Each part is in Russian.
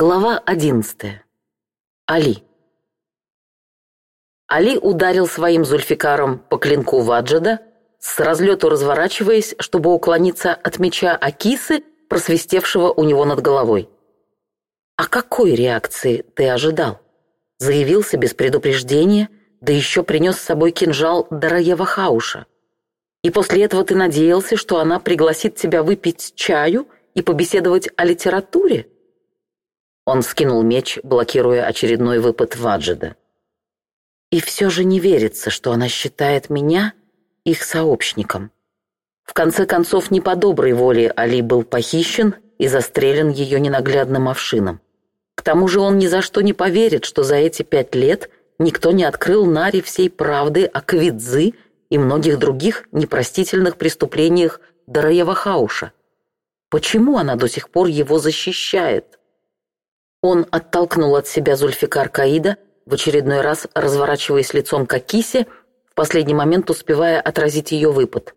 Глава одиннадцатая. Али. Али ударил своим зульфикаром по клинку Ваджида, с разлету разворачиваясь, чтобы уклониться от меча Акисы, просвистевшего у него над головой. «А какой реакции ты ожидал?» Заявился без предупреждения, да еще принес с собой кинжал Дараева Хауша. «И после этого ты надеялся, что она пригласит тебя выпить чаю и побеседовать о литературе?» Он скинул меч, блокируя очередной выпад Ваджида. И все же не верится, что она считает меня их сообщником. В конце концов, не по доброй воле Али был похищен и застрелен ее ненаглядным овшином. К тому же он ни за что не поверит, что за эти пять лет никто не открыл нари всей правды о Квидзы и многих других непростительных преступлениях Дараева Хауша. Почему она до сих пор его защищает? Он оттолкнул от себя Зульфикар Каида, в очередной раз разворачиваясь лицом к Акисе, в последний момент успевая отразить ее выпад.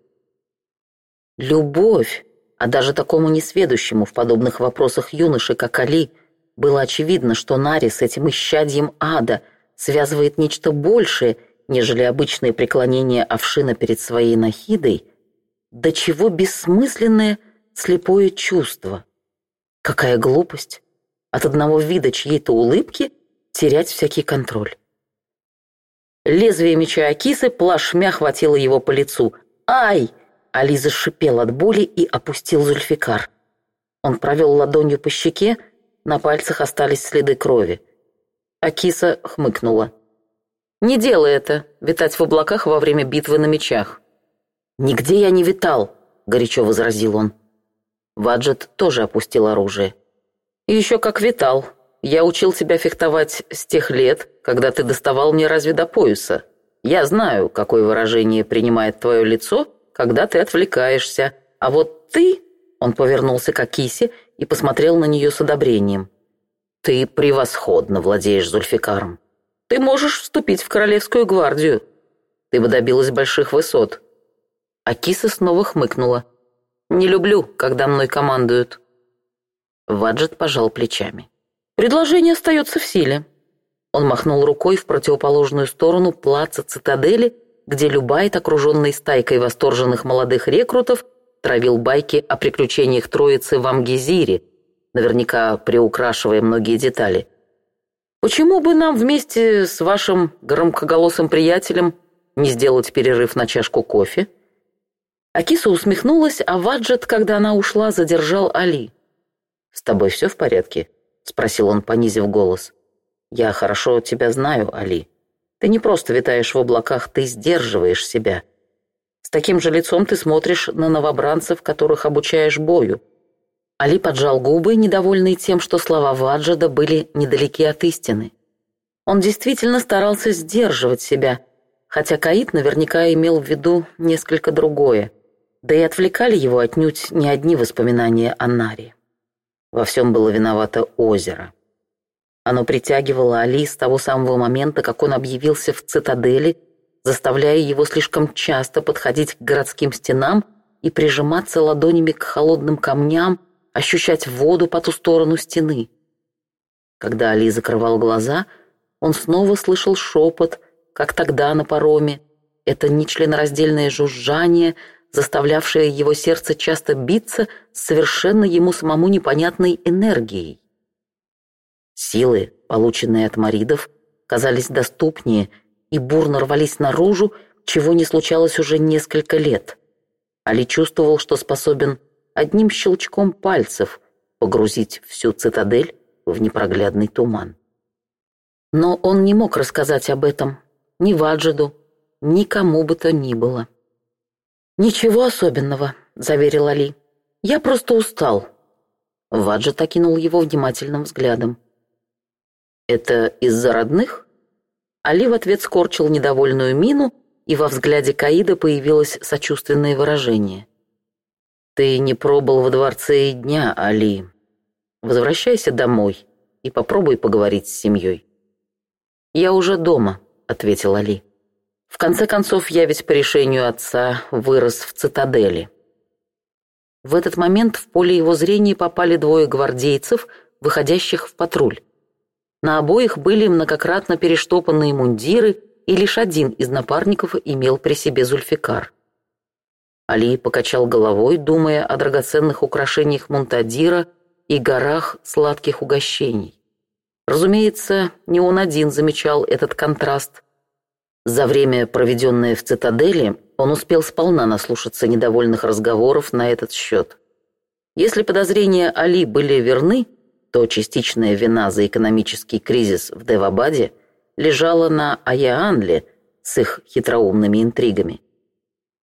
Любовь, а даже такому несведущему в подобных вопросах юноше, как Али, было очевидно, что Нари с этим исчадьем ада связывает нечто большее, нежели обычное преклонение овшина перед своей нахидой, до чего бессмысленное слепое чувство. Какая глупость! от одного вида чьей-то улыбки терять всякий контроль. Лезвие меча Акисы плашмя хватило его по лицу. «Ай!» Ализа шипел от боли и опустил Зульфикар. Он провел ладонью по щеке, на пальцах остались следы крови. Акиса хмыкнула. «Не делай это, витать в облаках во время битвы на мечах». «Нигде я не витал», — горячо возразил он. Ваджет тоже опустил оружие. И еще как витал. Я учил тебя фехтовать с тех лет, когда ты доставал мне разве до пояса. Я знаю, какое выражение принимает твое лицо, когда ты отвлекаешься. А вот ты...» Он повернулся к Акисе и посмотрел на нее с одобрением. «Ты превосходно владеешь Зульфикаром. Ты можешь вступить в Королевскую гвардию. Ты бы добилась больших высот». Акиса снова хмыкнула. «Не люблю, когда мной командуют». Ваджет пожал плечами. «Предложение остается в силе». Он махнул рукой в противоположную сторону плаца цитадели, где Любайт, окруженный стайкой восторженных молодых рекрутов, травил байки о приключениях троицы в Амгизире, наверняка приукрашивая многие детали. «Почему бы нам вместе с вашим громкоголосым приятелем не сделать перерыв на чашку кофе?» Акиса усмехнулась, а Ваджет, когда она ушла, задержал Али. «С тобой все в порядке?» — спросил он, понизив голос. «Я хорошо тебя знаю, Али. Ты не просто витаешь в облаках, ты сдерживаешь себя. С таким же лицом ты смотришь на новобранцев, которых обучаешь бою». Али поджал губы, недовольный тем, что слова Ваджада были недалеки от истины. Он действительно старался сдерживать себя, хотя Каид наверняка имел в виду несколько другое. Да и отвлекали его отнюдь не одни воспоминания о Наре. Во всем было виновато озеро. Оно притягивало Али с того самого момента, как он объявился в цитадели, заставляя его слишком часто подходить к городским стенам и прижиматься ладонями к холодным камням, ощущать воду по ту сторону стены. Когда Али закрывал глаза, он снова слышал шепот, как тогда на пароме. Это нечленораздельное жужжание — заставлявшее его сердце часто биться с совершенно ему самому непонятной энергией. Силы, полученные от маридов, казались доступнее и бурно рвались наружу, чего не случалось уже несколько лет. Али чувствовал, что способен одним щелчком пальцев погрузить всю цитадель в непроглядный туман. Но он не мог рассказать об этом ни Ваджиду, никому бы то ни было. «Ничего особенного», — заверил Али. «Я просто устал». Ваджет окинул его внимательным взглядом. «Это из-за родных?» Али в ответ скорчил недовольную мину, и во взгляде Каида появилось сочувственное выражение. «Ты не пробыл во дворце и дня, Али. Возвращайся домой и попробуй поговорить с семьей». «Я уже дома», — ответил Али. В конце концов, я ведь по решению отца вырос в цитадели. В этот момент в поле его зрения попали двое гвардейцев, выходящих в патруль. На обоих были многократно перештопанные мундиры, и лишь один из напарников имел при себе зульфикар. Али покачал головой, думая о драгоценных украшениях Мунтадира и горах сладких угощений. Разумеется, не он один замечал этот контраст. За время, проведенное в цитадели, он успел сполна наслушаться недовольных разговоров на этот счет. Если подозрения Али были верны, то частичная вина за экономический кризис в Девабаде лежала на Аяанле с их хитроумными интригами.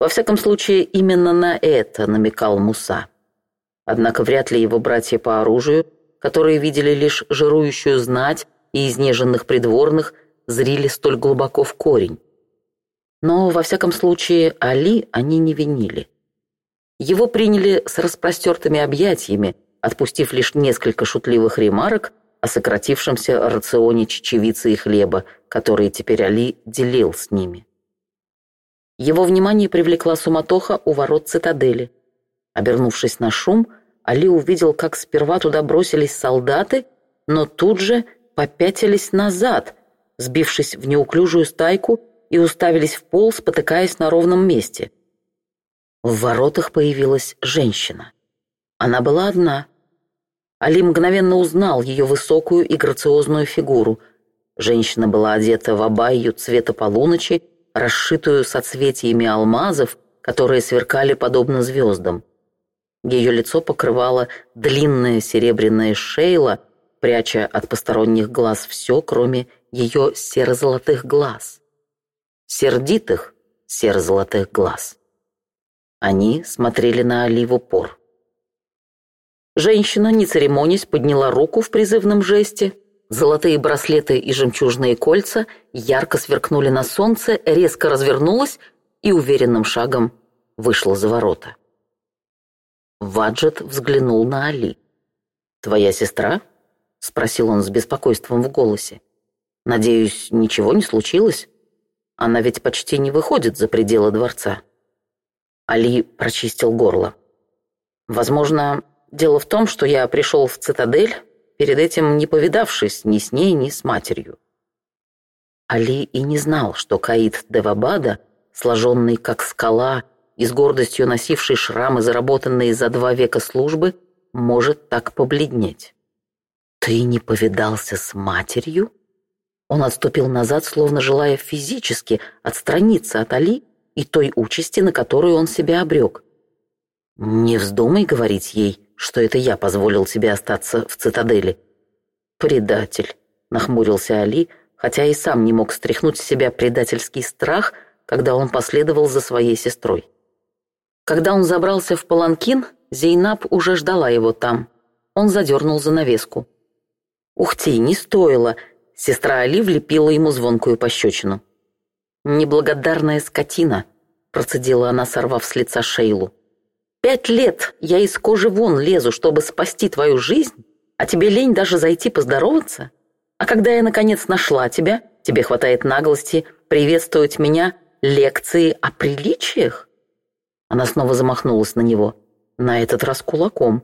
Во всяком случае, именно на это намекал Муса. Однако вряд ли его братья по оружию, которые видели лишь жирующую знать и изнеженных придворных – зрили столь глубоко в корень. Но, во всяком случае, Али они не винили. Его приняли с распростертыми объятиями, отпустив лишь несколько шутливых ремарок о сократившемся рационе чечевицы и хлеба, которые теперь Али делил с ними. Его внимание привлекла суматоха у ворот цитадели. Обернувшись на шум, Али увидел, как сперва туда бросились солдаты, но тут же попятились назад, сбившись в неуклюжую стайку и уставились в пол, спотыкаясь на ровном месте. В воротах появилась женщина. Она была одна. Али мгновенно узнал ее высокую и грациозную фигуру. Женщина была одета в абайю цвета полуночи, расшитую соцветиями алмазов, которые сверкали подобно звездам. Ее лицо покрывало длинная серебряная шейла, пряча от посторонних глаз все, кроме ее серо-золотых глаз. Сердитых серо-золотых глаз. Они смотрели на Али в упор. Женщина, не церемонясь, подняла руку в призывном жесте. Золотые браслеты и жемчужные кольца ярко сверкнули на солнце, резко развернулась и уверенным шагом вышла за ворота. Ваджет взглянул на Али. «Твоя сестра?» — спросил он с беспокойством в голосе. Надеюсь, ничего не случилось? Она ведь почти не выходит за пределы дворца. Али прочистил горло. Возможно, дело в том, что я пришел в цитадель, перед этим не повидавшись ни с ней, ни с матерью. Али и не знал, что Каид Девабада, сложенный как скала и с гордостью носивший шрамы, заработанные за два века службы, может так побледнеть. «Ты не повидался с матерью?» Он отступил назад, словно желая физически отстраниться от Али и той участи, на которую он себя обрек. «Не вздумай говорить ей, что это я позволил тебе остаться в цитадели». «Предатель», — нахмурился Али, хотя и сам не мог стряхнуть с себя предательский страх, когда он последовал за своей сестрой. Когда он забрался в паланкин, Зейнаб уже ждала его там. Он задернул занавеску. «Ух ты, не стоило!» Сестра Али влепила ему звонкую пощечину. «Неблагодарная скотина», — процедила она, сорвав с лица Шейлу. «Пять лет я из кожи вон лезу, чтобы спасти твою жизнь, а тебе лень даже зайти поздороваться? А когда я, наконец, нашла тебя, тебе хватает наглости приветствовать меня лекции о приличиях?» Она снова замахнулась на него, на этот раз кулаком.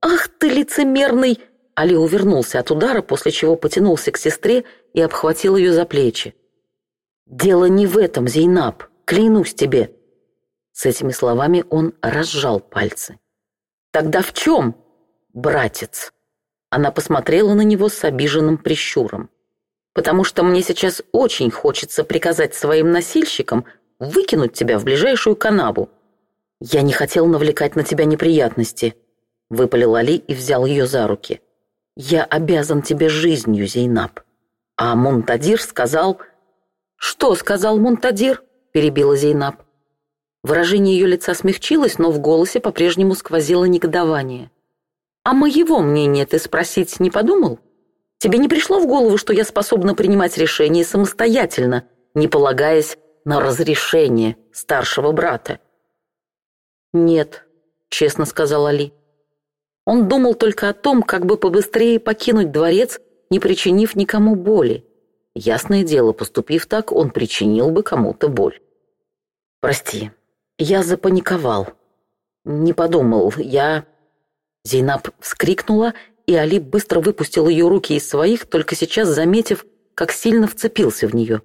«Ах ты лицемерный Али увернулся от удара, после чего потянулся к сестре и обхватил ее за плечи. «Дело не в этом, Зейнаб, клянусь тебе!» С этими словами он разжал пальцы. «Тогда в чем, братец?» Она посмотрела на него с обиженным прищуром. «Потому что мне сейчас очень хочется приказать своим носильщикам выкинуть тебя в ближайшую канаву. Я не хотел навлекать на тебя неприятности», — выпалил Али и взял ее за руки. «Я обязан тебе жизнью, Зейнаб». А Монтадир сказал... «Что сказал Монтадир?» — перебила Зейнаб. Выражение ее лица смягчилось, но в голосе по-прежнему сквозило негодование. «А моего мнения ты спросить не подумал? Тебе не пришло в голову, что я способна принимать решения самостоятельно, не полагаясь на разрешение старшего брата?» «Нет», — честно сказал Али. Он думал только о том, как бы побыстрее покинуть дворец, не причинив никому боли. Ясное дело, поступив так, он причинил бы кому-то боль. «Прости, я запаниковал. Не подумал, я...» Зейнаб вскрикнула, и Али быстро выпустил ее руки из своих, только сейчас заметив, как сильно вцепился в нее.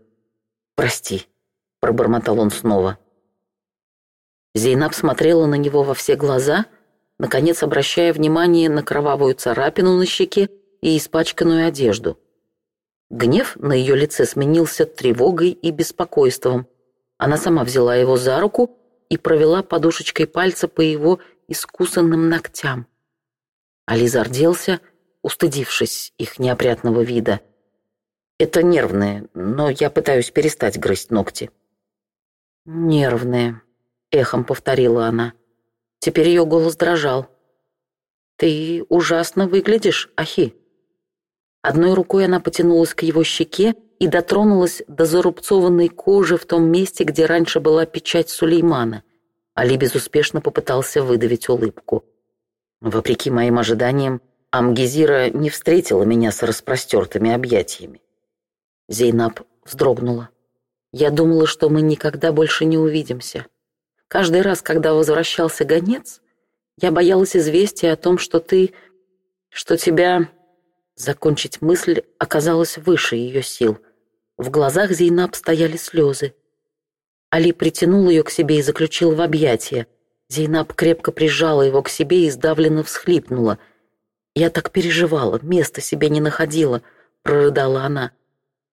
«Прости», — пробормотал он снова. Зейнаб смотрела на него во все глаза — наконец обращая внимание на кровавую царапину на щеке и испачканную одежду. Гнев на ее лице сменился тревогой и беспокойством. Она сама взяла его за руку и провела подушечкой пальца по его искусанным ногтям. Али зарделся, устыдившись их неопрятного вида. «Это нервные, но я пытаюсь перестать грызть ногти». «Нервные», — эхом повторила она. Теперь ее голос дрожал. «Ты ужасно выглядишь, Ахи». Одной рукой она потянулась к его щеке и дотронулась до зарубцованной кожи в том месте, где раньше была печать Сулеймана. Али безуспешно попытался выдавить улыбку. Вопреки моим ожиданиям, Амгизира не встретила меня с распростертыми объятиями. Зейнаб вздрогнула. «Я думала, что мы никогда больше не увидимся». Каждый раз, когда возвращался гонец, я боялась известия о том, что ты... что тебя... Закончить мысль оказалась выше ее сил. В глазах Зейнаб стояли слезы. Али притянул ее к себе и заключил в объятия. Зейнаб крепко прижала его к себе и сдавленно всхлипнула. «Я так переживала, места себе не находила», — прорыдала она.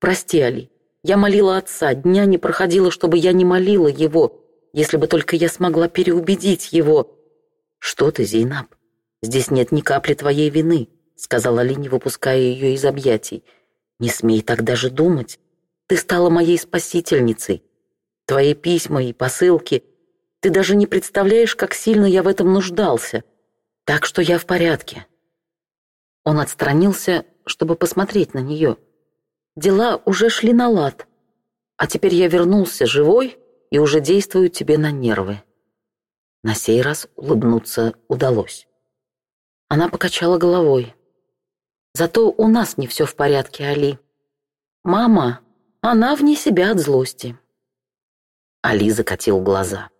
«Прости, Али, я молила отца, дня не проходило, чтобы я не молила его, если бы только я смогла переубедить его. «Что ты, Зейнаб? Здесь нет ни капли твоей вины», — сказала Лини, выпуская ее из объятий. «Не смей так даже думать. Ты стала моей спасительницей. Твои письма и посылки. Ты даже не представляешь, как сильно я в этом нуждался. Так что я в порядке». Он отстранился, чтобы посмотреть на нее. Дела уже шли на лад. А теперь я вернулся живой и уже действуют тебе на нервы. На сей раз улыбнуться удалось. Она покачала головой. Зато у нас не все в порядке, Али. Мама, она вне себя от злости. Али закатил глаза.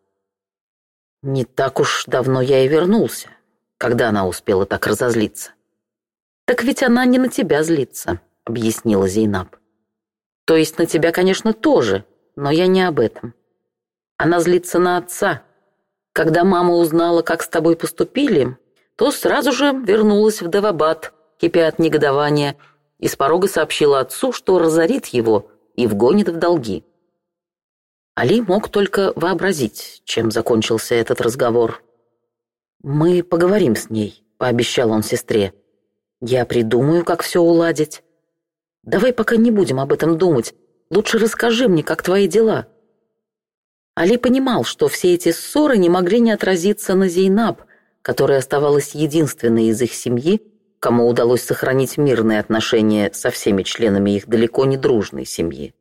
Не так уж давно я и вернулся, когда она успела так разозлиться. Так ведь она не на тебя злится, объяснила Зейнаб. То есть на тебя, конечно, тоже, но я не об этом. Она злится на отца. Когда мама узнала, как с тобой поступили, то сразу же вернулась в Давабад, кипя от негодования, и с порога сообщила отцу, что разорит его и вгонит в долги. Али мог только вообразить, чем закончился этот разговор. «Мы поговорим с ней», — пообещал он сестре. «Я придумаю, как все уладить. Давай пока не будем об этом думать. Лучше расскажи мне, как твои дела. Али понимал, что все эти ссоры не могли не отразиться на Зейнаб, которая оставалась единственной из их семьи, кому удалось сохранить мирные отношения со всеми членами их далеко не дружной семьи.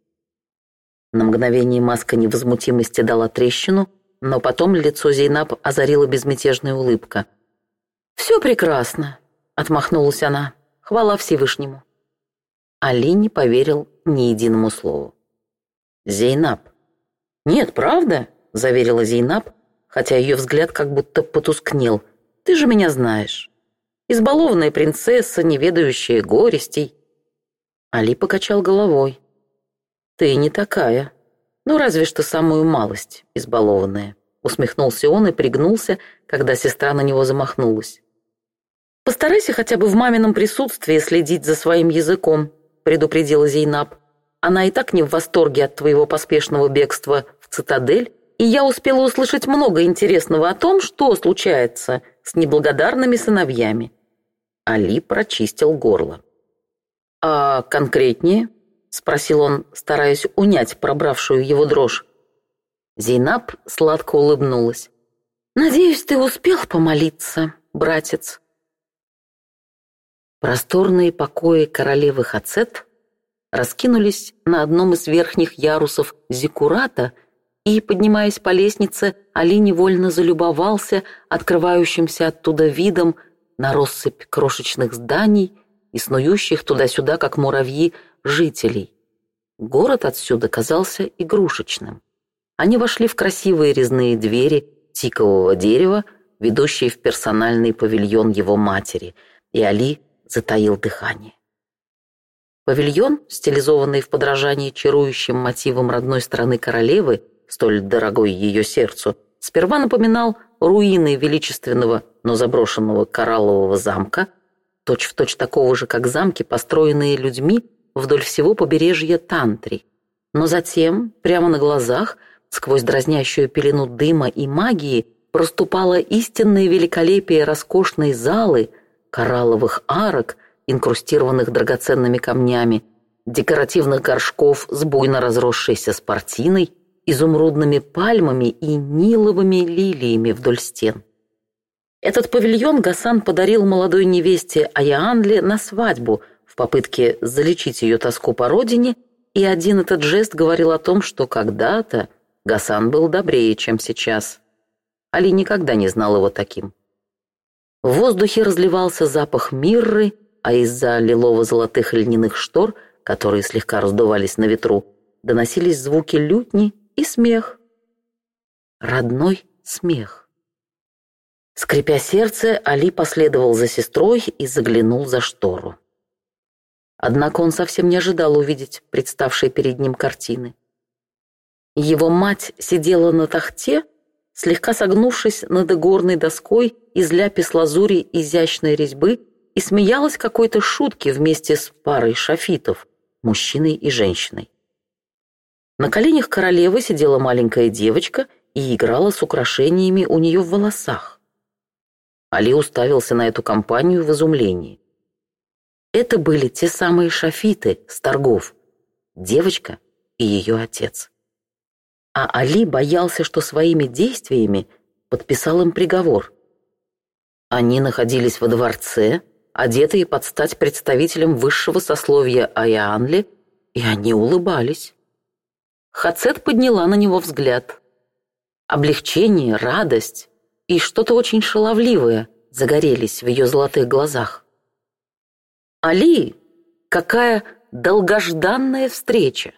На мгновение маска невозмутимости дала трещину, но потом лицо Зейнаб озарила безмятежная улыбка. «Все прекрасно», — отмахнулась она. «Хвала Всевышнему». Али не поверил ни единому слову. «Зейнаб», «Нет, правда», — заверила Зейнаб, хотя ее взгляд как будто потускнел. «Ты же меня знаешь. Избалованная принцесса, не ведающая горестей». Али покачал головой. «Ты не такая. Ну, разве что самую малость избалованная», — усмехнулся он и пригнулся, когда сестра на него замахнулась. «Постарайся хотя бы в мамином присутствии следить за своим языком», — предупредила Зейнаб. «Она и так не в восторге от твоего поспешного бегства цитадель, и я успела услышать много интересного о том, что случается с неблагодарными сыновьями. Али прочистил горло. «А конкретнее?» — спросил он, стараясь унять пробравшую его дрожь. Зейнаб сладко улыбнулась. «Надеюсь, ты успел помолиться, братец». Просторные покои королевы Хацет раскинулись на одном из верхних ярусов Зиккурата — и, поднимаясь по лестнице, Али невольно залюбовался открывающимся оттуда видом на россыпь крошечных зданий и снующих туда-сюда, как муравьи, жителей. Город отсюда казался игрушечным. Они вошли в красивые резные двери тикового дерева, ведущие в персональный павильон его матери, и Али затаил дыхание. Павильон, стилизованный в подражании чарующим мотивам родной страны королевы, столь дорогой ее сердцу, сперва напоминал руины величественного, но заброшенного кораллового замка, точь-в-точь точь такого же, как замки, построенные людьми вдоль всего побережья Тантри. Но затем, прямо на глазах, сквозь дразнящую пелену дыма и магии, проступало истинное великолепие роскошной залы, коралловых арок, инкрустированных драгоценными камнями, декоративных горшков с буйно разросшейся спортиной — изумрудными пальмами и ниловыми лилиями вдоль стен. Этот павильон Гасан подарил молодой невесте Аяанле на свадьбу в попытке залечить ее тоску по родине, и один этот жест говорил о том, что когда-то Гасан был добрее, чем сейчас. Али никогда не знал его таким. В воздухе разливался запах мирры, а из-за лилово-золотых льняных штор, которые слегка раздувались на ветру, доносились звуки лютни и смех. Родной смех. Скрипя сердце, Али последовал за сестрой и заглянул за штору. Однако он совсем не ожидал увидеть представшие перед ним картины. Его мать сидела на тахте, слегка согнувшись над игорной доской из ляпис лазури изящной резьбы и смеялась какой-то шутке вместе с парой шафитов, мужчиной и женщиной. На коленях королевы сидела маленькая девочка и играла с украшениями у нее в волосах. Али уставился на эту компанию в изумлении. Это были те самые шафиты с торгов, девочка и ее отец. А Али боялся, что своими действиями подписал им приговор. Они находились во дворце, одетые под стать представителем высшего сословия Айаанли, и они улыбались. Хацет подняла на него взгляд. Облегчение, радость и что-то очень шаловливое загорелись в ее золотых глазах. «Али, какая долгожданная встреча!»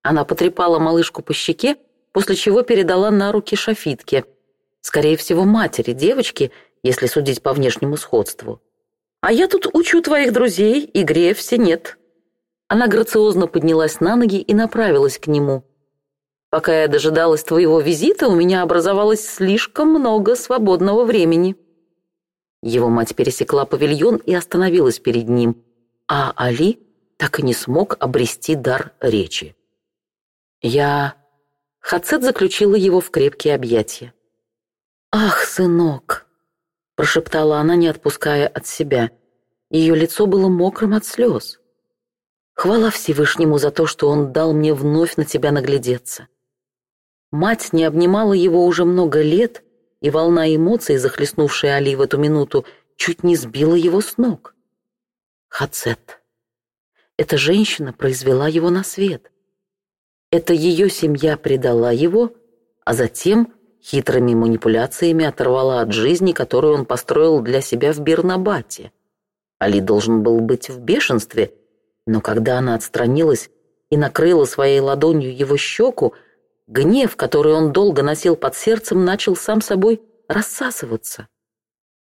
Она потрепала малышку по щеке, после чего передала на руки Шафитке, скорее всего, матери девочки, если судить по внешнему сходству. «А я тут учу твоих друзей, игре Грея все нет». Она грациозно поднялась на ноги и направилась к нему. «Пока я дожидалась твоего визита, у меня образовалось слишком много свободного времени». Его мать пересекла павильон и остановилась перед ним, а Али так и не смог обрести дар речи. «Я...» Хацет заключила его в крепкие объятия. «Ах, сынок!» – прошептала она, не отпуская от себя. Ее лицо было мокрым от слез. Хвала Всевышнему за то, что он дал мне вновь на тебя наглядеться. Мать не обнимала его уже много лет, и волна эмоций, захлестнувшая Али в эту минуту, чуть не сбила его с ног. Хацет. Эта женщина произвела его на свет. Это ее семья предала его, а затем хитрыми манипуляциями оторвала от жизни, которую он построил для себя в Бирнабате. Али должен был быть в бешенстве – но когда она отстранилась и накрыла своей ладонью его щеку, гнев, который он долго носил под сердцем, начал сам собой рассасываться.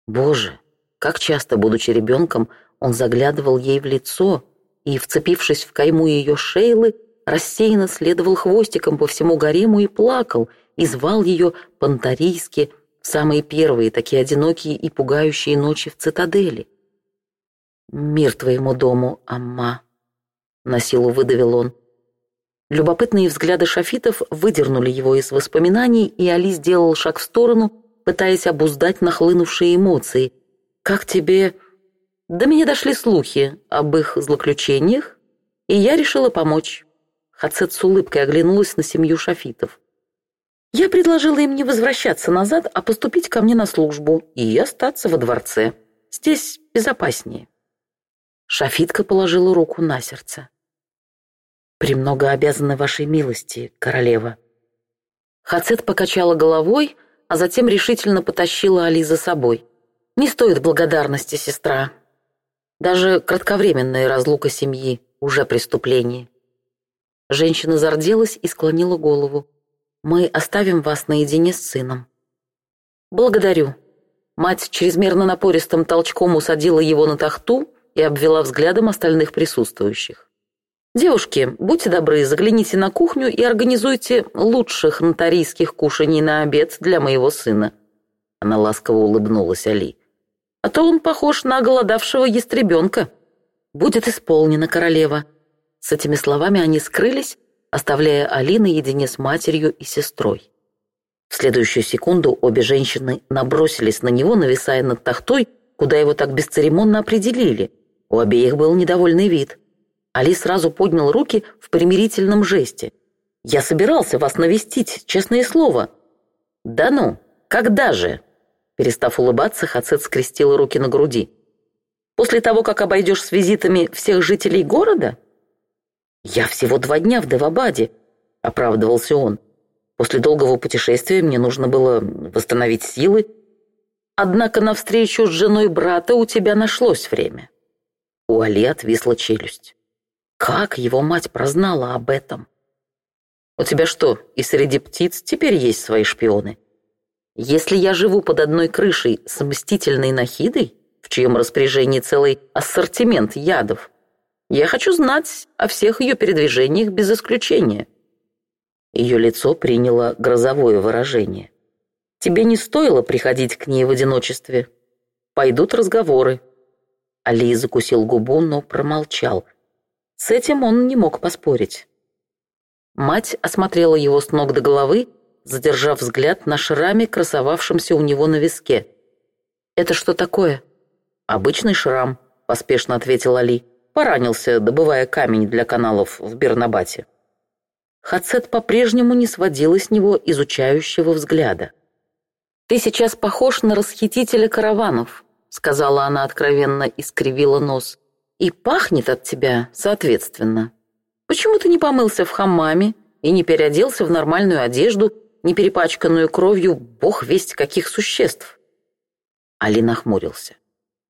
Боже, как часто, будучи ребенком, он заглядывал ей в лицо и, вцепившись в кайму ее шейлы, рассеянно следовал хвостиком по всему гарему и плакал, и звал ее понтарийски в самые первые такие одинокие и пугающие ночи в цитадели. «Мир твоему дому, Амма!» — на силу выдавил он. Любопытные взгляды шафитов выдернули его из воспоминаний, и Али сделал шаг в сторону, пытаясь обуздать нахлынувшие эмоции. «Как тебе...» «До меня дошли слухи об их злоключениях, и я решила помочь». Хацет с улыбкой оглянулась на семью шафитов. «Я предложила им не возвращаться назад, а поступить ко мне на службу и остаться во дворце. Здесь безопаснее». Шафитка положила руку на сердце. «Премного обязаны вашей милости, королева». Хацет покачала головой, а затем решительно потащила Али за собой. «Не стоит благодарности, сестра. Даже кратковременная разлука семьи уже преступление». Женщина зарделась и склонила голову. «Мы оставим вас наедине с сыном». «Благодарю». Мать чрезмерно напористым толчком усадила его на тахту и обвела взглядом остальных присутствующих. «Девушки, будьте добры, загляните на кухню и организуйте лучших нотарийских кушаний на обед для моего сына». Она ласково улыбнулась Али. «А то он похож на голодавшего ястребенка». «Будет исполнена королева». С этими словами они скрылись, оставляя Али наедине с матерью и сестрой. В следующую секунду обе женщины набросились на него, нависая над тахтой, куда его так бесцеремонно определили. У обеих был недовольный вид. Али сразу поднял руки в примирительном жесте. «Я собирался вас навестить, честное слово». «Да ну, когда же?» Перестав улыбаться, Хацет скрестил руки на груди. «После того, как обойдешь с визитами всех жителей города?» «Я всего два дня в Девабаде», — оправдывался он. «После долгого путешествия мне нужно было восстановить силы. Однако на встречу с женой брата у тебя нашлось время». У Али отвисла челюсть. Как его мать прознала об этом? У тебя что, и среди птиц теперь есть свои шпионы? Если я живу под одной крышей с мстительной нахидой, в чьем распоряжении целый ассортимент ядов, я хочу знать о всех ее передвижениях без исключения. Ее лицо приняло грозовое выражение. Тебе не стоило приходить к ней в одиночестве. Пойдут разговоры. Али закусил губу, но промолчал – с этим он не мог поспорить. Мать осмотрела его с ног до головы, задержав взгляд на шраме, красовавшемся у него на виске. «Это что такое?» «Обычный шрам», — поспешно ответил Али. Поранился, добывая камень для каналов в Бернабате. Хацет по-прежнему не сводила с него изучающего взгляда. «Ты сейчас похож на расхитителя караванов», — сказала она откровенно и скривила нос и пахнет от тебя соответственно. Почему ты не помылся в хамаме и не переоделся в нормальную одежду, не перепачканную кровью бог весть каких существ?» Али нахмурился.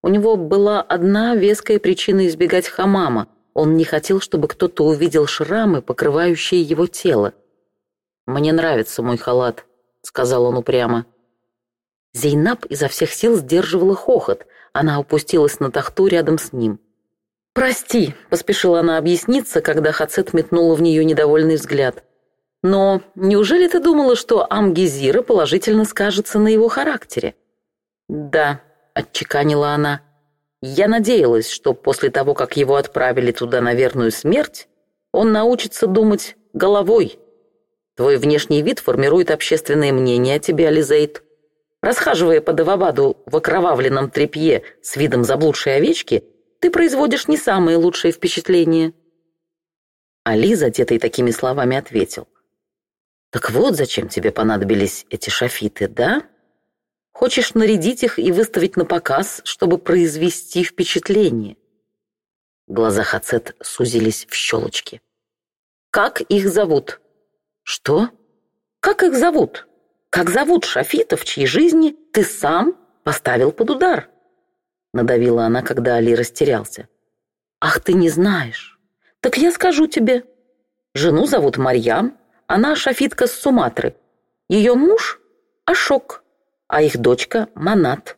У него была одна веская причина избегать хамама. Он не хотел, чтобы кто-то увидел шрамы, покрывающие его тело. «Мне нравится мой халат», — сказал он упрямо. Зейнаб изо всех сил сдерживала хохот. Она опустилась на тахту рядом с ним. «Прости», — поспешила она объясниться, когда Хацет метнула в нее недовольный взгляд. «Но неужели ты думала, что Амгизира положительно скажется на его характере?» «Да», — отчеканила она. «Я надеялась, что после того, как его отправили туда на верную смерть, он научится думать головой. Твой внешний вид формирует общественное мнение о тебе, Ализейд. Расхаживая по Давабаду в окровавленном тряпье с видом заблудшей овечки, ты производишь не самые лучшие впечатления». Али, задетый такими словами, ответил. «Так вот, зачем тебе понадобились эти шафиты, да? Хочешь нарядить их и выставить на показ, чтобы произвести впечатление?» Глаза Хацет сузились в щелочки. «Как их зовут?» «Что? Как их зовут? Как зовут шафитов, чьи жизни ты сам поставил под удар?» надавила она, когда Али растерялся. «Ах, ты не знаешь! Так я скажу тебе. Жену зовут Марьям, она шафитка с Суматры. Ее муж – Ашок, а их дочка – Манат».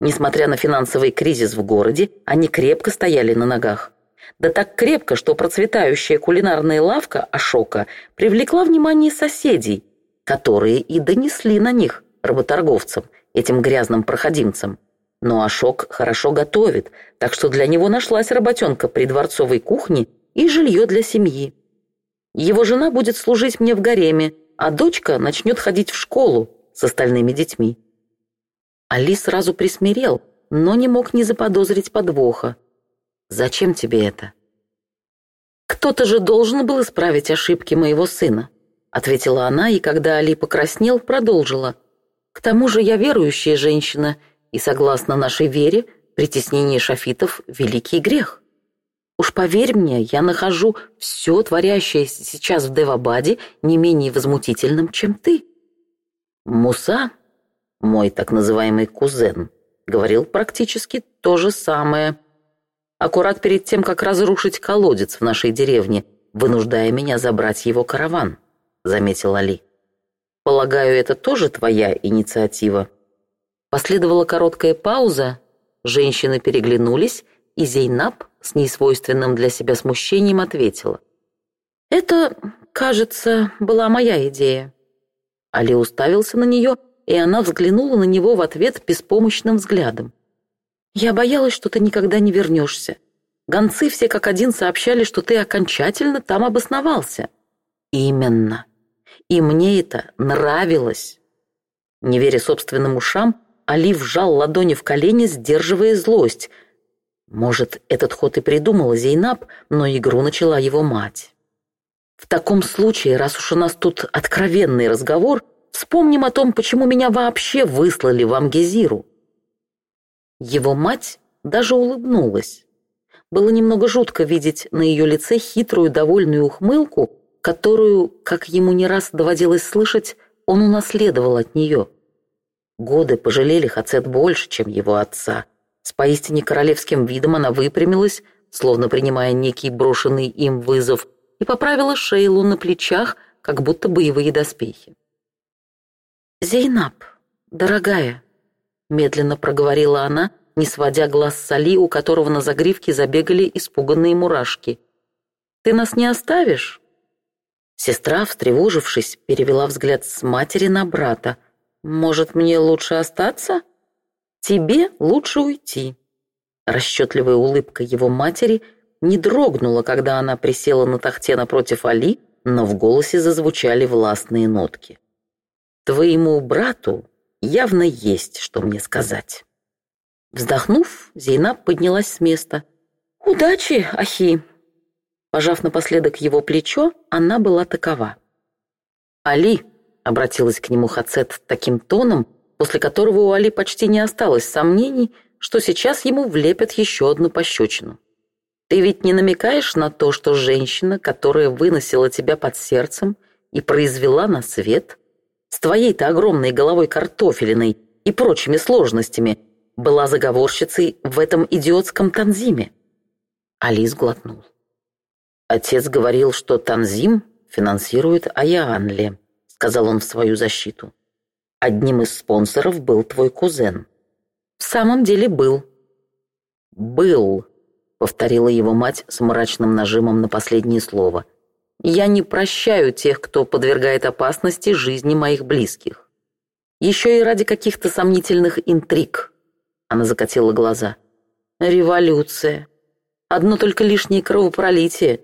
Несмотря на финансовый кризис в городе, они крепко стояли на ногах. Да так крепко, что процветающая кулинарная лавка Ашока привлекла внимание соседей, которые и донесли на них, работорговцам, этим грязным проходимцам. Ну, но Ашок хорошо готовит, так что для него нашлась работенка при дворцовой кухне и жилье для семьи. Его жена будет служить мне в гареме, а дочка начнет ходить в школу с остальными детьми. Али сразу присмирел, но не мог не заподозрить подвоха. «Зачем тебе это?» «Кто-то же должен был исправить ошибки моего сына», ответила она, и когда Али покраснел, продолжила. «К тому же я верующая женщина и, согласно нашей вере, притеснение шафитов — великий грех. Уж поверь мне, я нахожу все творящееся сейчас в Девабаде не менее возмутительным, чем ты. Муса, мой так называемый кузен, говорил практически то же самое. Аккурат перед тем, как разрушить колодец в нашей деревне, вынуждая меня забрать его караван, заметил Али. Полагаю, это тоже твоя инициатива. Последовала короткая пауза, женщины переглянулись, и Зейнаб с несвойственным для себя смущением ответила. «Это, кажется, была моя идея». Али уставился на нее, и она взглянула на него в ответ беспомощным взглядом. «Я боялась, что ты никогда не вернешься. Гонцы все как один сообщали, что ты окончательно там обосновался». «Именно. И мне это нравилось». Не веря собственным ушам, Али вжал ладони в колени, сдерживая злость. Может, этот ход и придумала Зейнаб, но игру начала его мать. В таком случае, раз уж у нас тут откровенный разговор, вспомним о том, почему меня вообще выслали в Амгезиру. Его мать даже улыбнулась. Было немного жутко видеть на ее лице хитрую довольную ухмылку, которую, как ему не раз доводилось слышать, он унаследовал от нее – Годы пожалели Хацет больше, чем его отца. С поистине королевским видом она выпрямилась, словно принимая некий брошенный им вызов, и поправила Шейлу на плечах, как будто боевые доспехи. «Зейнаб, дорогая», — медленно проговорила она, не сводя глаз с Али, у которого на загривке забегали испуганные мурашки. «Ты нас не оставишь?» Сестра, встревожившись, перевела взгляд с матери на брата — «Может, мне лучше остаться?» «Тебе лучше уйти». Расчетливая улыбка его матери не дрогнула, когда она присела на тахте напротив Али, но в голосе зазвучали властные нотки. «Твоему брату явно есть, что мне сказать». Вздохнув, Зейна поднялась с места. «Удачи, Ахи!» Пожав напоследок его плечо, она была такова. «Али!» — обратилась к нему Хацет таким тоном, после которого у Али почти не осталось сомнений, что сейчас ему влепят еще одну пощечину. «Ты ведь не намекаешь на то, что женщина, которая выносила тебя под сердцем и произвела на свет, с твоей-то огромной головой картофелиной и прочими сложностями, была заговорщицей в этом идиотском танзиме?» Али сглотнул. Отец говорил, что Танзим финансирует Аяанли сказал он в свою защиту. Одним из спонсоров был твой кузен. В самом деле был. Был, повторила его мать с мрачным нажимом на последнее слово. Я не прощаю тех, кто подвергает опасности жизни моих близких. Еще и ради каких-то сомнительных интриг. Она закатила глаза. Революция. Одно только лишнее кровопролитие.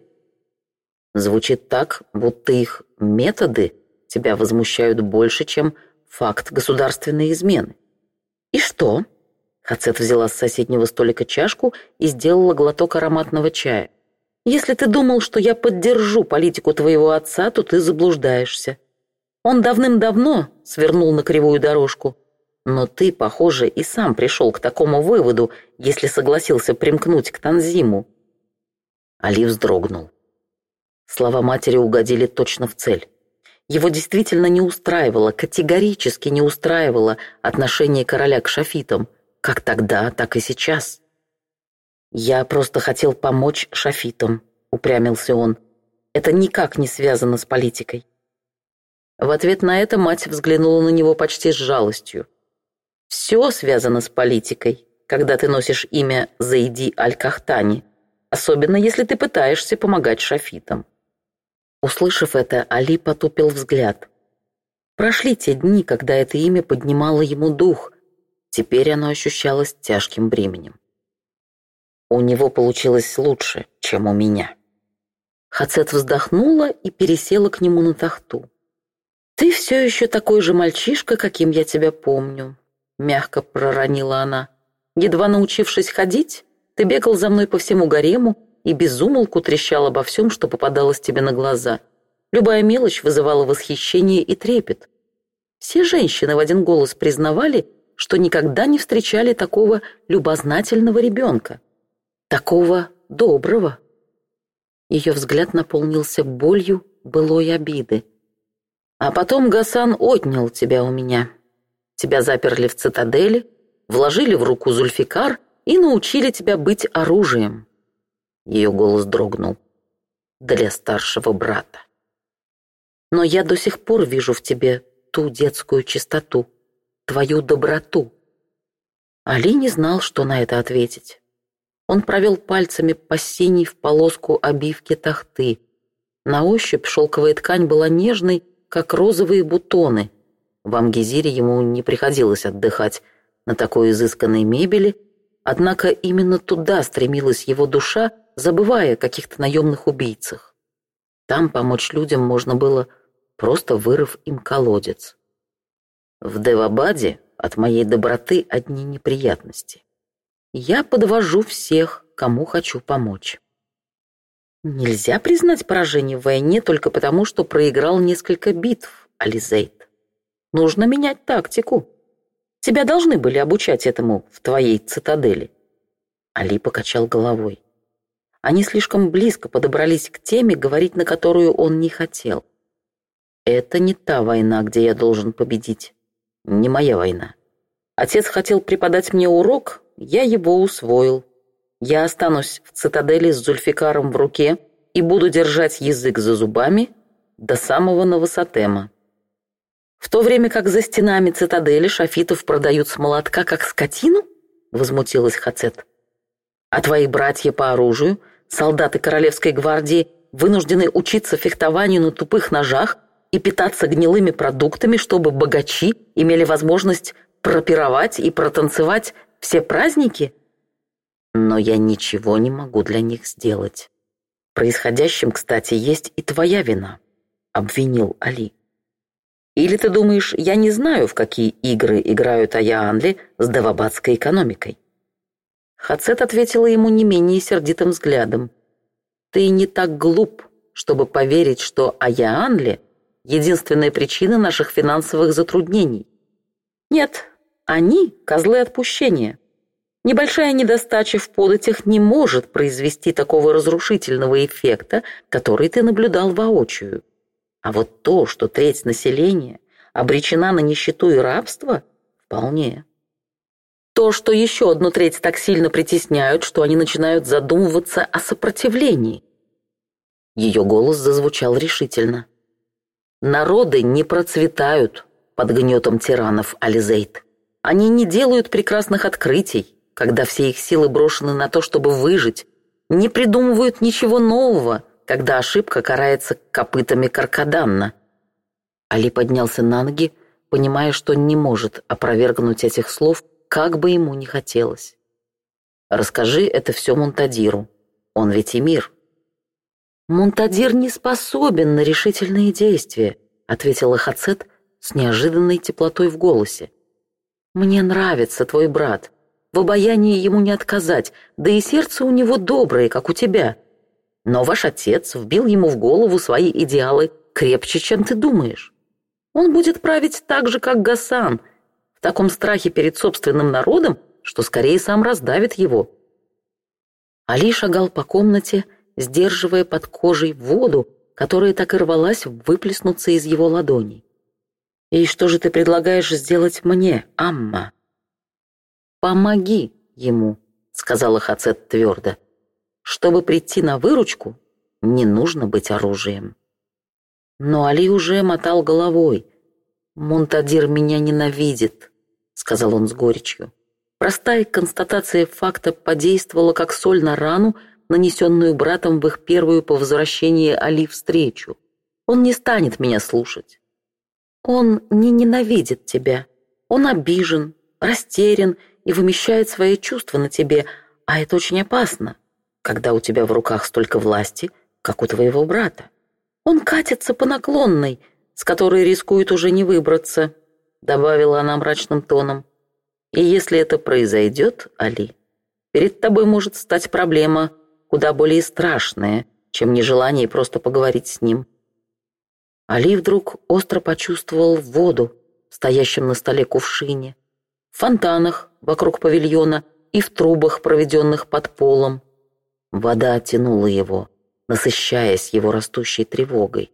Звучит так, будто их методы тебя возмущают больше, чем факт государственной измены. И что? Хацет взяла с соседнего столика чашку и сделала глоток ароматного чая. Если ты думал, что я поддержу политику твоего отца, то ты заблуждаешься. Он давным-давно свернул на кривую дорожку. Но ты, похоже, и сам пришел к такому выводу, если согласился примкнуть к Танзиму. Али вздрогнул. Слова матери угодили точно в цель. Его действительно не устраивало, категорически не устраивало отношение короля к шафитам, как тогда, так и сейчас. «Я просто хотел помочь шафитам», — упрямился он. «Это никак не связано с политикой». В ответ на это мать взглянула на него почти с жалостью. «Все связано с политикой, когда ты носишь имя Заиди Аль-Кахтани, особенно если ты пытаешься помогать шафитам». Услышав это, Али потупил взгляд. Прошли те дни, когда это имя поднимало ему дух. Теперь оно ощущалось тяжким бременем. У него получилось лучше, чем у меня. Хацет вздохнула и пересела к нему на тахту. «Ты все еще такой же мальчишка, каким я тебя помню», — мягко проронила она. «Едва научившись ходить, ты бегал за мной по всему гарему и безумолку трещал обо всем, что попадалось тебе на глаза. Любая мелочь вызывала восхищение и трепет. Все женщины в один голос признавали, что никогда не встречали такого любознательного ребенка, такого доброго. Ее взгляд наполнился болью былой обиды. А потом Гасан отнял тебя у меня. Тебя заперли в цитадели, вложили в руку Зульфикар и научили тебя быть оружием. Ее голос дрогнул. «Для старшего брата». «Но я до сих пор вижу в тебе ту детскую чистоту, твою доброту». Али не знал, что на это ответить. Он провел пальцами по синей в полоску обивки тахты. На ощупь шелковая ткань была нежной, как розовые бутоны. В Амгизире ему не приходилось отдыхать на такой изысканной мебели, однако именно туда стремилась его душа, забывая о каких-то наемных убийцах. Там помочь людям можно было, просто вырыв им колодец. В Девабаде от моей доброты одни неприятности. Я подвожу всех, кому хочу помочь. Нельзя признать поражение в войне только потому, что проиграл несколько битв, Ализейд. Нужно менять тактику. Тебя должны были обучать этому в твоей цитадели. Али покачал головой. Они слишком близко подобрались к теме, говорить на которую он не хотел. «Это не та война, где я должен победить. Не моя война. Отец хотел преподать мне урок, я его усвоил. Я останусь в цитадели с Зульфикаром в руке и буду держать язык за зубами до самого Новосатема». «В то время как за стенами цитадели шафитов продают с молотка как скотину?» — возмутилась Хацет. «А твои братья по оружию — Солдаты Королевской гвардии вынуждены учиться фехтованию на тупых ножах и питаться гнилыми продуктами, чтобы богачи имели возможность пропировать и протанцевать все праздники? Но я ничего не могу для них сделать. Происходящим, кстати, есть и твоя вина, обвинил Али. Или ты думаешь, я не знаю, в какие игры играют Аяанли с давабадской экономикой? Хацет ответила ему не менее сердитым взглядом. «Ты не так глуп, чтобы поверить, что Аяанли — единственная причина наших финансовых затруднений. Нет, они — козлы отпущения. Небольшая недостача в податях не может произвести такого разрушительного эффекта, который ты наблюдал воочию. А вот то, что треть населения обречена на нищету и рабство — вполне» то, что еще одну треть так сильно притесняют, что они начинают задумываться о сопротивлении. Ее голос зазвучал решительно. «Народы не процветают под гнетом тиранов, Ализейд. Они не делают прекрасных открытий, когда все их силы брошены на то, чтобы выжить, не придумывают ничего нового, когда ошибка карается копытами каркаданна». Али поднялся на ноги, понимая, что не может опровергнуть этих слов – как бы ему ни хотелось. Расскажи это все Мунтадиру. Он ведь и мир. Мунтадир не способен на решительные действия, ответила Хацет с неожиданной теплотой в голосе. Мне нравится твой брат. В обаянии ему не отказать, да и сердце у него доброе, как у тебя. Но ваш отец вбил ему в голову свои идеалы крепче, чем ты думаешь. Он будет править так же, как Гасан — таком страхе перед собственным народом, что скорее сам раздавит его. Али шагал по комнате, сдерживая под кожей воду, которая так и рвалась выплеснуться из его ладоней. «И что же ты предлагаешь сделать мне, Амма?» «Помоги ему», — сказала Хацет твердо. «Чтобы прийти на выручку, не нужно быть оружием». Но Али уже мотал головой. «Монтадир меня ненавидит сказал он с горечью. Простая констатация факта подействовала как соль на рану, нанесенную братом в их первую по возвращении Али встречу. Он не станет меня слушать. Он не ненавидит тебя. Он обижен, растерян и вымещает свои чувства на тебе, а это очень опасно, когда у тебя в руках столько власти, как у твоего брата. Он катится по наклонной, с которой рискует уже не выбраться добавила она мрачным тоном. «И если это произойдет, Али, перед тобой может стать проблема куда более страшная, чем нежелание просто поговорить с ним». Али вдруг остро почувствовал воду, стоящем на столе кувшине, в фонтанах вокруг павильона и в трубах, проведенных под полом. Вода тянула его, насыщаясь его растущей тревогой.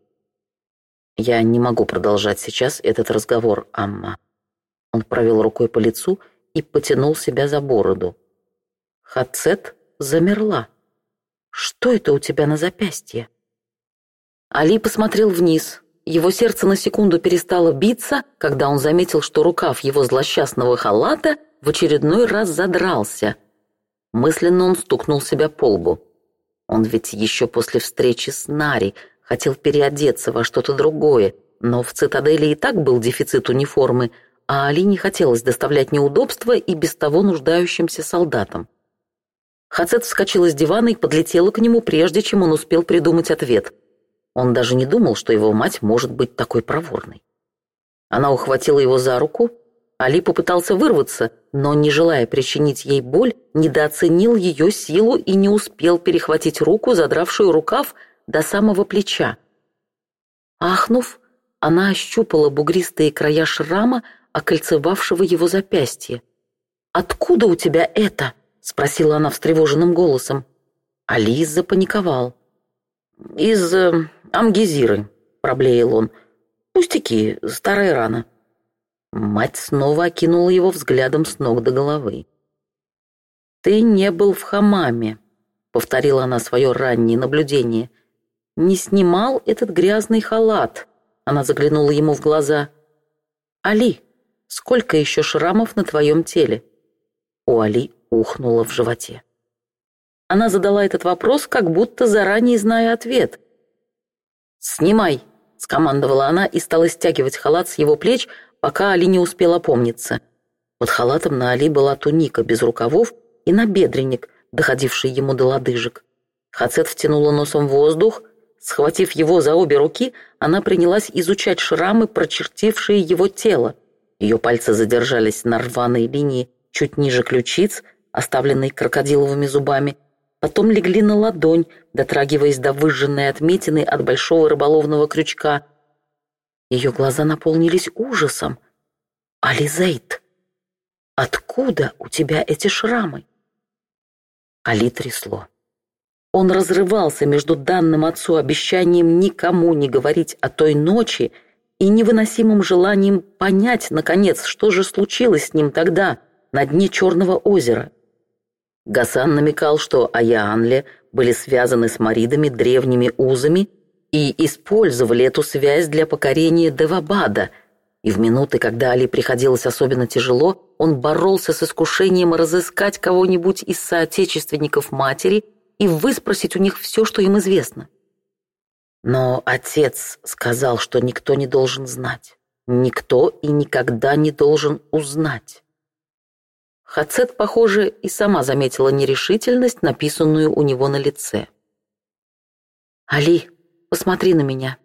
«Я не могу продолжать сейчас этот разговор, Амма». Он провел рукой по лицу и потянул себя за бороду. Хацет замерла. «Что это у тебя на запястье?» Али посмотрел вниз. Его сердце на секунду перестало биться, когда он заметил, что рукав его злосчастного халата в очередной раз задрался. Мысленно он стукнул себя по лбу. Он ведь еще после встречи с Нари – хотел переодеться во что-то другое, но в цитадели и так был дефицит униформы, а Али не хотелось доставлять неудобства и без того нуждающимся солдатам. Хацет вскочил из дивана и подлетела к нему, прежде чем он успел придумать ответ. Он даже не думал, что его мать может быть такой проворной. Она ухватила его за руку, Али попытался вырваться, но, не желая причинить ей боль, недооценил ее силу и не успел перехватить руку, задравшую рукав, до самого плеча. Ахнув, она ощупала бугристые края шрама, окольцевавшего его запястье. «Откуда у тебя это?» — спросила она встревоженным голосом. Алис запаниковал. «Из э, амгизиры», — проблеял он. «Пустяки, старая рана». Мать снова окинула его взглядом с ног до головы. «Ты не был в хамаме», — повторила она свое раннее наблюдение — не снимал этот грязный халат. Она заглянула ему в глаза. «Али, сколько еще шрамов на твоем теле?» У Али ухнуло в животе. Она задала этот вопрос, как будто заранее зная ответ. «Снимай!» — скомандовала она и стала стягивать халат с его плеч, пока Али не успела помниться. Под халатом на Али была туника без рукавов и набедренник, доходивший ему до лодыжек. Хацет втянула носом воздух, Схватив его за обе руки, она принялась изучать шрамы, прочертившие его тело. Ее пальцы задержались на рваной линии чуть ниже ключиц, оставленной крокодиловыми зубами. Потом легли на ладонь, дотрагиваясь до выжженной отметины от большого рыболовного крючка. Ее глаза наполнились ужасом. «Ализейд, откуда у тебя эти шрамы?» Али трясло. Он разрывался между данным отцу обещанием никому не говорить о той ночи и невыносимым желанием понять, наконец, что же случилось с ним тогда, на дне Черного озера. Гасан намекал, что Аяанле были связаны с маридами древними узами и использовали эту связь для покорения Девабада, и в минуты, когда Али приходилось особенно тяжело, он боролся с искушением разыскать кого-нибудь из соотечественников матери – и выспросить у них все, что им известно. Но отец сказал, что никто не должен знать. Никто и никогда не должен узнать. Хацет, похоже, и сама заметила нерешительность, написанную у него на лице. «Али, посмотри на меня».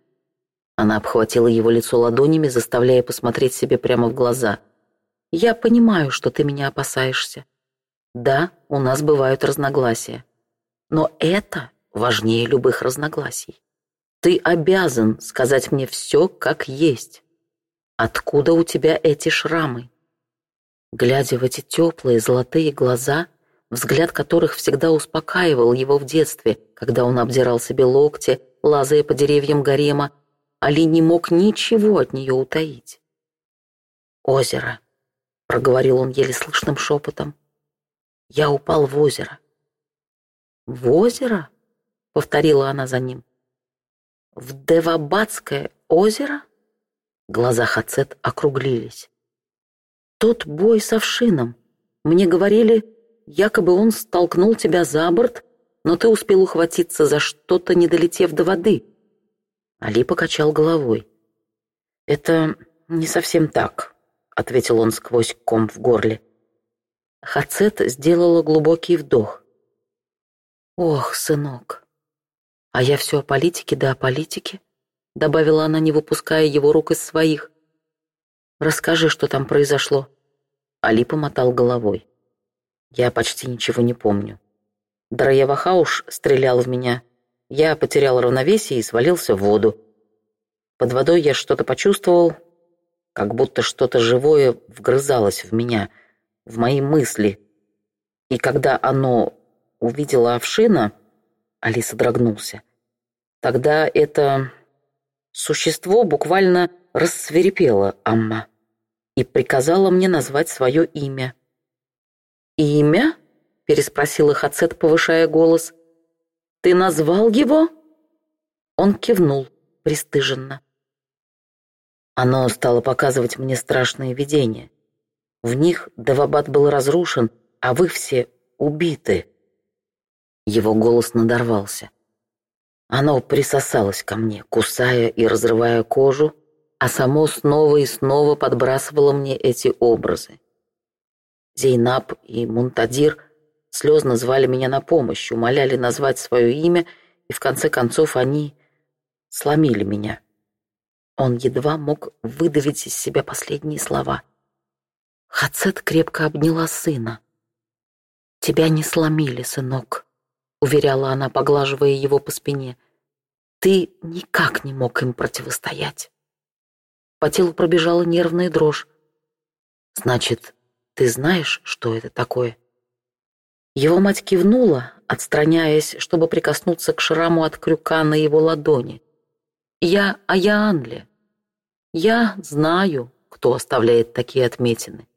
Она обхватила его лицо ладонями, заставляя посмотреть себе прямо в глаза. «Я понимаю, что ты меня опасаешься. Да, у нас бывают разногласия. Но это важнее любых разногласий. Ты обязан сказать мне все, как есть. Откуда у тебя эти шрамы? Глядя в эти теплые золотые глаза, взгляд которых всегда успокаивал его в детстве, когда он обдирал себе локти, лазая по деревьям гарема, Али не мог ничего от нее утаить. «Озеро», — проговорил он еле слышным шепотом. «Я упал в озеро. «В озеро?» — повторила она за ним. «В Девабадское озеро?» Глаза Хацет округлились. «Тот бой с овшином. Мне говорили, якобы он столкнул тебя за борт, но ты успел ухватиться за что-то, не долетев до воды». Али покачал головой. «Это не совсем так», — ответил он сквозь ком в горле. Хацет сделала глубокий вдох. «Ох, сынок!» «А я все о политике да о политике», — добавила она, не выпуская его рук из своих. «Расскажи, что там произошло». Али помотал головой. «Я почти ничего не помню. Драевахауш стрелял в меня. Я потерял равновесие и свалился в воду. Под водой я что-то почувствовал, как будто что-то живое вгрызалось в меня, в мои мысли. И когда оно увидела овшина, Алиса содрогнулся. Тогда это существо буквально рассверепело Амма и приказала мне назвать свое имя. «Имя?» — переспросил Хацет, повышая голос. «Ты назвал его?» Он кивнул пристыженно. Оно стало показывать мне страшные видения. В них Давабад был разрушен, а вы все убиты. Его голос надорвался. Оно присосалось ко мне, кусая и разрывая кожу, а само снова и снова подбрасывало мне эти образы. Зейнаб и Мунтадир слезно звали меня на помощь, умоляли назвать свое имя, и в конце концов они сломили меня. Он едва мог выдавить из себя последние слова. Хацет крепко обняла сына. «Тебя не сломили, сынок уверяла она, поглаживая его по спине. Ты никак не мог им противостоять. По телу пробежала нервная дрожь. Значит, ты знаешь, что это такое? Его мать кивнула, отстраняясь, чтобы прикоснуться к шраму от крюка на его ладони. Я Аяанле. Я знаю, кто оставляет такие отметины.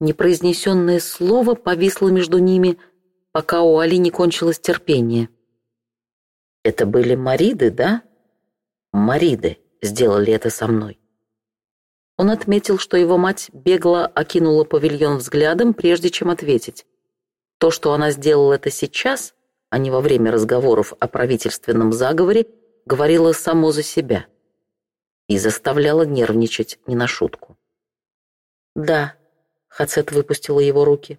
Непроизнесенное слово повисло между ними — пока у Али не кончилось терпение. «Это были Мариды, да?» «Мариды сделали это со мной». Он отметил, что его мать бегло окинула павильон взглядом, прежде чем ответить. То, что она сделала это сейчас, а не во время разговоров о правительственном заговоре, говорило само за себя и заставляло нервничать не на шутку. «Да», — Хацет выпустила его руки,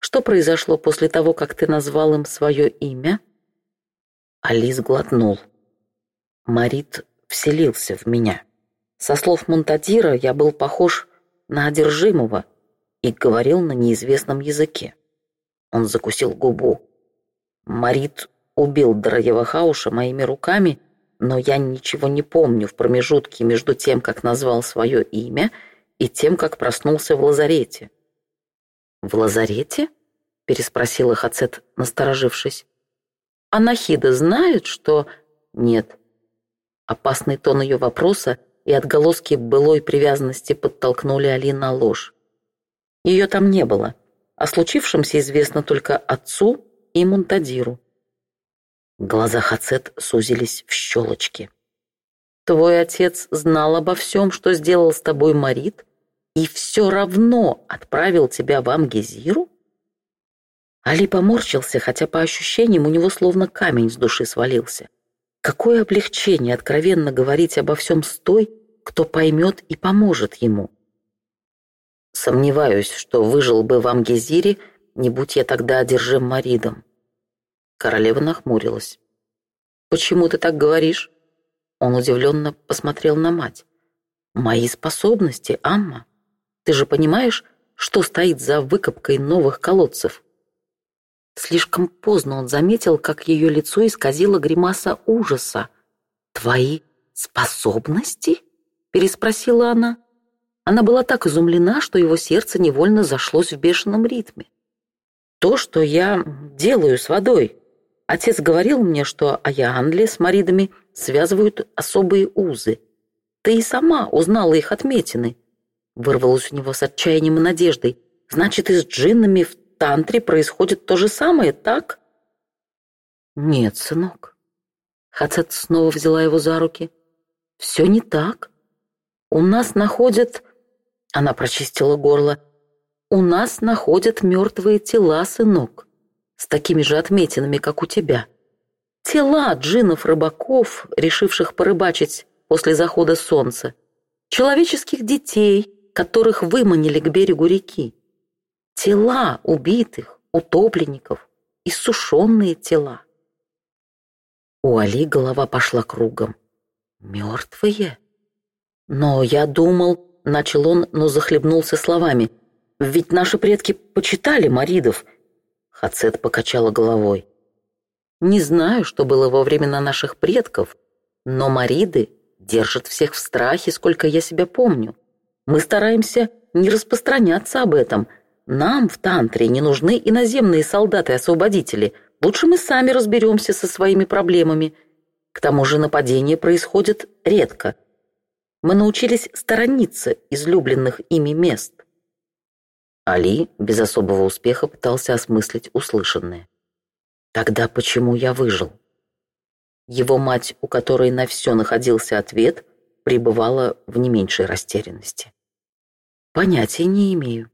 что произошло после того, как ты назвал им свое имя?» Алис глотнул. Марит вселился в меня. Со слов Монтадира я был похож на одержимого и говорил на неизвестном языке. Он закусил губу. Марит убил Драева Хауша моими руками, но я ничего не помню в промежутке между тем, как назвал свое имя, и тем, как проснулся в лазарете. «В лазарете?» — переспросил Хацет, Ацет, насторожившись. «Анахида знает, что...» «Нет». Опасный тон ее вопроса и отголоски былой привязанности подтолкнули Али на ложь. Ее там не было. О случившемся известно только отцу и Мунтадиру. Глаза Хацет сузились в щелочки. «Твой отец знал обо всем, что сделал с тобой Марит, и все равно отправил тебя в Амгезиру? Али поморщился, хотя по ощущениям у него словно камень с души свалился. Какое облегчение откровенно говорить обо всем с той, кто поймет и поможет ему. Сомневаюсь, что выжил бы в Амгезире, не будь я тогда одержим Маридом. Королева нахмурилась. «Почему ты так говоришь?» Он удивленно посмотрел на мать. «Мои способности, Амма. Ты же понимаешь, что стоит за выкопкой новых колодцев?» Слишком поздно он заметил, как ее лицо исказило гримаса ужаса. «Твои способности?» — переспросила она. Она была так изумлена, что его сердце невольно зашлось в бешеном ритме. «То, что я делаю с водой. Отец говорил мне, что Аяанли с Маридами связывают особые узы. Ты и сама узнала их отметины. Вырвалось у него с отчаянием и надеждой. Значит, и с джиннами в тантре происходит то же самое, так? Нет, сынок. Хацет снова взяла его за руки. Все не так. У нас находят... Она прочистила горло. У нас находят мертвые тела, сынок. С такими же отметинами, как у тебя. Тела джинов-рыбаков, решивших порыбачить после захода солнца. Человеческих детей — которых выманили к берегу реки. Тела убитых, утопленников, иссушенные тела. У Али голова пошла кругом. «Мертвые?» «Но я думал...» — начал он, но захлебнулся словами. «Ведь наши предки почитали маридов». Хацет покачала головой. «Не знаю, что было во времена наших предков, но мариды держат всех в страхе, сколько я себя помню. Мы стараемся не распространяться об этом. Нам в тантре не нужны иноземные солдаты-освободители. Лучше мы сами разберемся со своими проблемами. К тому же нападения происходят редко. Мы научились сторониться излюбленных ими мест. Али без особого успеха пытался осмыслить услышанное. Тогда почему я выжил? Его мать, у которой на все находился ответ, пребывала в не меньшей растерянности. Понятия не имею.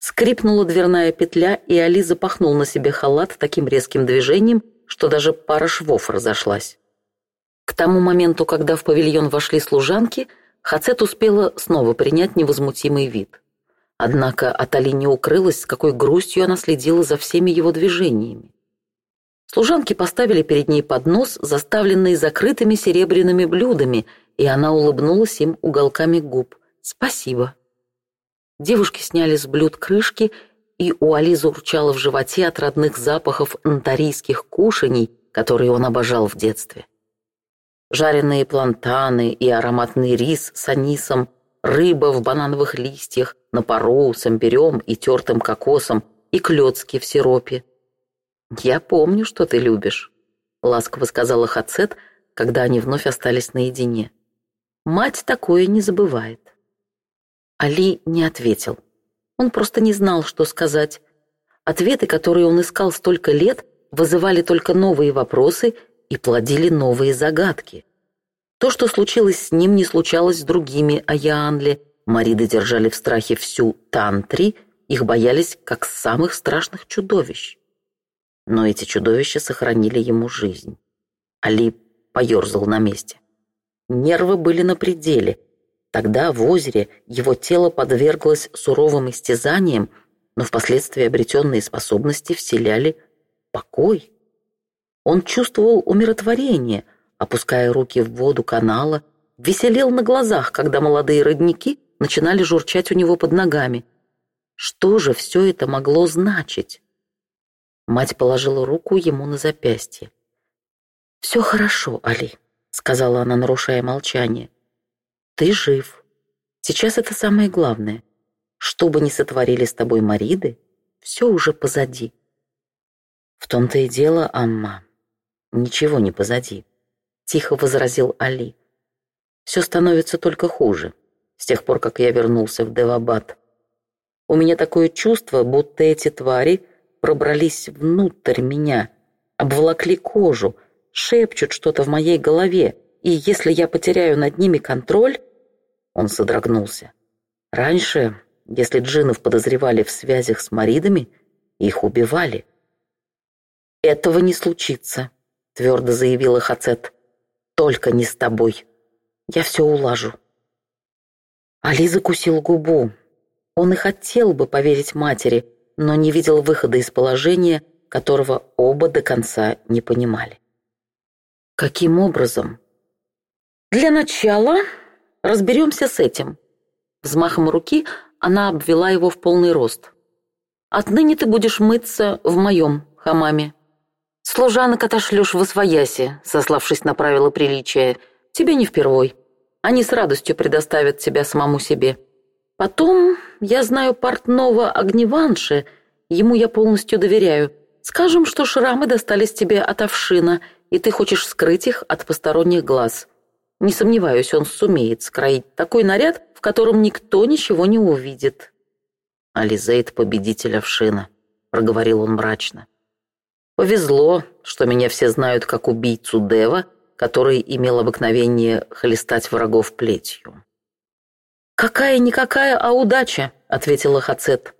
Скрипнула дверная петля, и Али запахнул на себе халат таким резким движением, что даже пара швов разошлась. К тому моменту, когда в павильон вошли служанки, Хацет успела снова принять невозмутимый вид. Однако от Али не укрылась, с какой грустью она следила за всеми его движениями. Служанки поставили перед ней поднос, заставленный закрытыми серебряными блюдами, и она улыбнулась им уголками губ – «Спасибо». Девушки сняли с блюд крышки, и у Ализы урчало в животе от родных запахов антарийских кушаний, которые он обожал в детстве. Жареные плантаны и ароматный рис с анисом, рыба в банановых листьях, на пару с имбирем и тертым кокосом, и клетки в сиропе. «Я помню, что ты любишь», — ласково сказала Хацет, когда они вновь остались наедине. «Мать такое не забывает». Али не ответил. Он просто не знал, что сказать. Ответы, которые он искал столько лет, вызывали только новые вопросы и плодили новые загадки. То, что случилось с ним, не случалось с другими Аяанли. Мариды держали в страхе всю Тантри, их боялись как самых страшных чудовищ. Но эти чудовища сохранили ему жизнь. Али поерзал на месте. Нервы были на пределе, Тогда в озере его тело подверглось суровым истязаниям, но впоследствии обретенные способности вселяли покой. Он чувствовал умиротворение, опуская руки в воду канала, веселел на глазах, когда молодые родники начинали журчать у него под ногами. Что же все это могло значить? Мать положила руку ему на запястье. «Все хорошо, Али», — сказала она, нарушая молчание. Ты жив. Сейчас это самое главное. Что бы ни сотворили с тобой Мариды, все уже позади. В том-то и дело, Амма. Ничего не позади, тихо возразил Али. Все становится только хуже с тех пор, как я вернулся в Девабад. У меня такое чувство, будто эти твари пробрались внутрь меня, обволокли кожу, шепчут что-то в моей голове, и если я потеряю над ними контроль, он содрогнулся. Раньше, если джинов подозревали в связях с маридами, их убивали. «Этого не случится», — твердо заявила Хацет. «Только не с тобой. Я все улажу». Али закусил губу. Он и хотел бы поверить матери, но не видел выхода из положения, которого оба до конца не понимали. «Каким образом?» «Для начала Разберемся с этим». Взмахом руки она обвела его в полный рост. «Отныне ты будешь мыться в моем хамаме. Служанок отошлешь в освояси», сославшись на правила приличия. «Тебе не впервой. Они с радостью предоставят тебя самому себе. Потом, я знаю портного Огневанши, ему я полностью доверяю. Скажем, что шрамы достались тебе от овшина, и ты хочешь скрыть их от посторонних глаз. Не сомневаюсь, он сумеет скроить такой наряд, в котором никто ничего не увидит. «Ализейд победитель овшина», — проговорил он мрачно. «Повезло, что меня все знают как убийцу Дева, который имел обыкновение хлестать врагов плетью». «Какая-никакая, а удача», — ответила Хацет.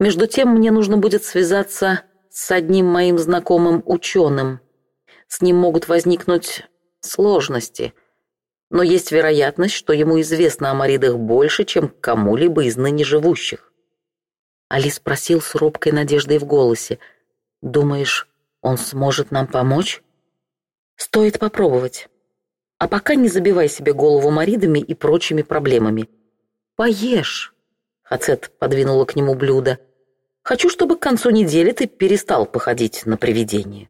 «Между тем мне нужно будет связаться с одним моим знакомым ученым. С ним могут возникнуть сложности но есть вероятность, что ему известно о Маридах больше, чем кому-либо из ныне живущих. Али спросил с робкой надеждой в голосе, «Думаешь, он сможет нам помочь?» «Стоит попробовать. А пока не забивай себе голову Маридами и прочими проблемами. Поешь!» Хацет подвинула к нему блюдо. «Хочу, чтобы к концу недели ты перестал походить на привидение».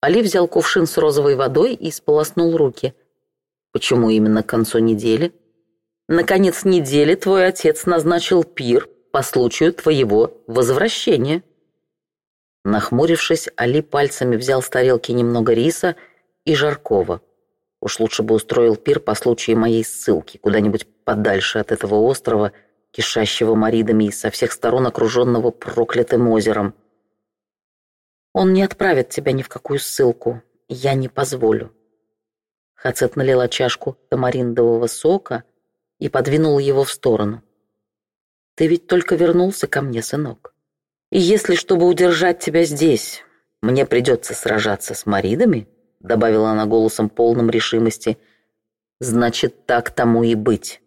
Али взял кувшин с розовой водой и сполоснул руки – Почему именно к концу недели? Наконец недели твой отец назначил пир по случаю твоего возвращения. Нахмурившись, Али пальцами взял с тарелки немного риса и жаркого. Уж лучше бы устроил пир по случаю моей ссылки куда-нибудь подальше от этого острова, кишащего маридами и со всех сторон окруженного проклятым озером. Он не отправит тебя ни в какую ссылку. Я не позволю. Хацет налила чашку тамариндового сока и подвинула его в сторону. «Ты ведь только вернулся ко мне, сынок. И если, чтобы удержать тебя здесь, мне придется сражаться с маридами», добавила она голосом полным решимости, «значит, так тому и быть».